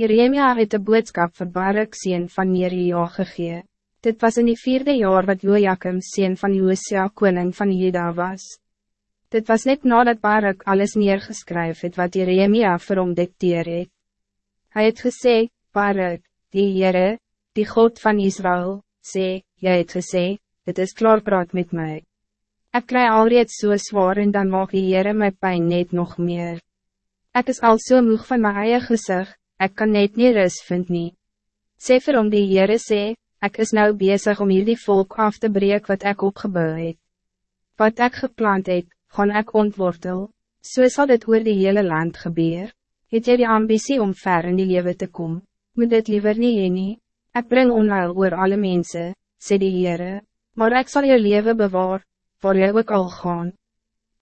Jeremia het de boodskap vir Barak sien van Neria gegee. Dit was in die vierde jaar wat Joachim sien van Josia koning van Juda was. Dit was net nadat Barak alles neergeskryf het wat Jeremia vir hom dikteer het. Hy het gesê, Barak, die Heere, die God van Israël, sê, jy het gesê, dit is klaar praat met mij. Ik kry alreeds so zwaar en dan mag die Heere my pijn net nog meer. Ik is al so moeg van my eie gezicht, ik kan net nie rust vind nie. Sê vir hom die Heere sê, ik is nou bezig om hierdie volk af te breken wat ik opgebouw het. Wat ik geplant het, gaan ik ontwortel, so sal dit oor die hele land gebeur. Het jy die ambitie om ver in die leven te komen? moet dit liever nie heen nie. Ek bring onheil oor alle mensen, sê die Heere, maar ik zal je leven bewaar, waar jy ook al gaan.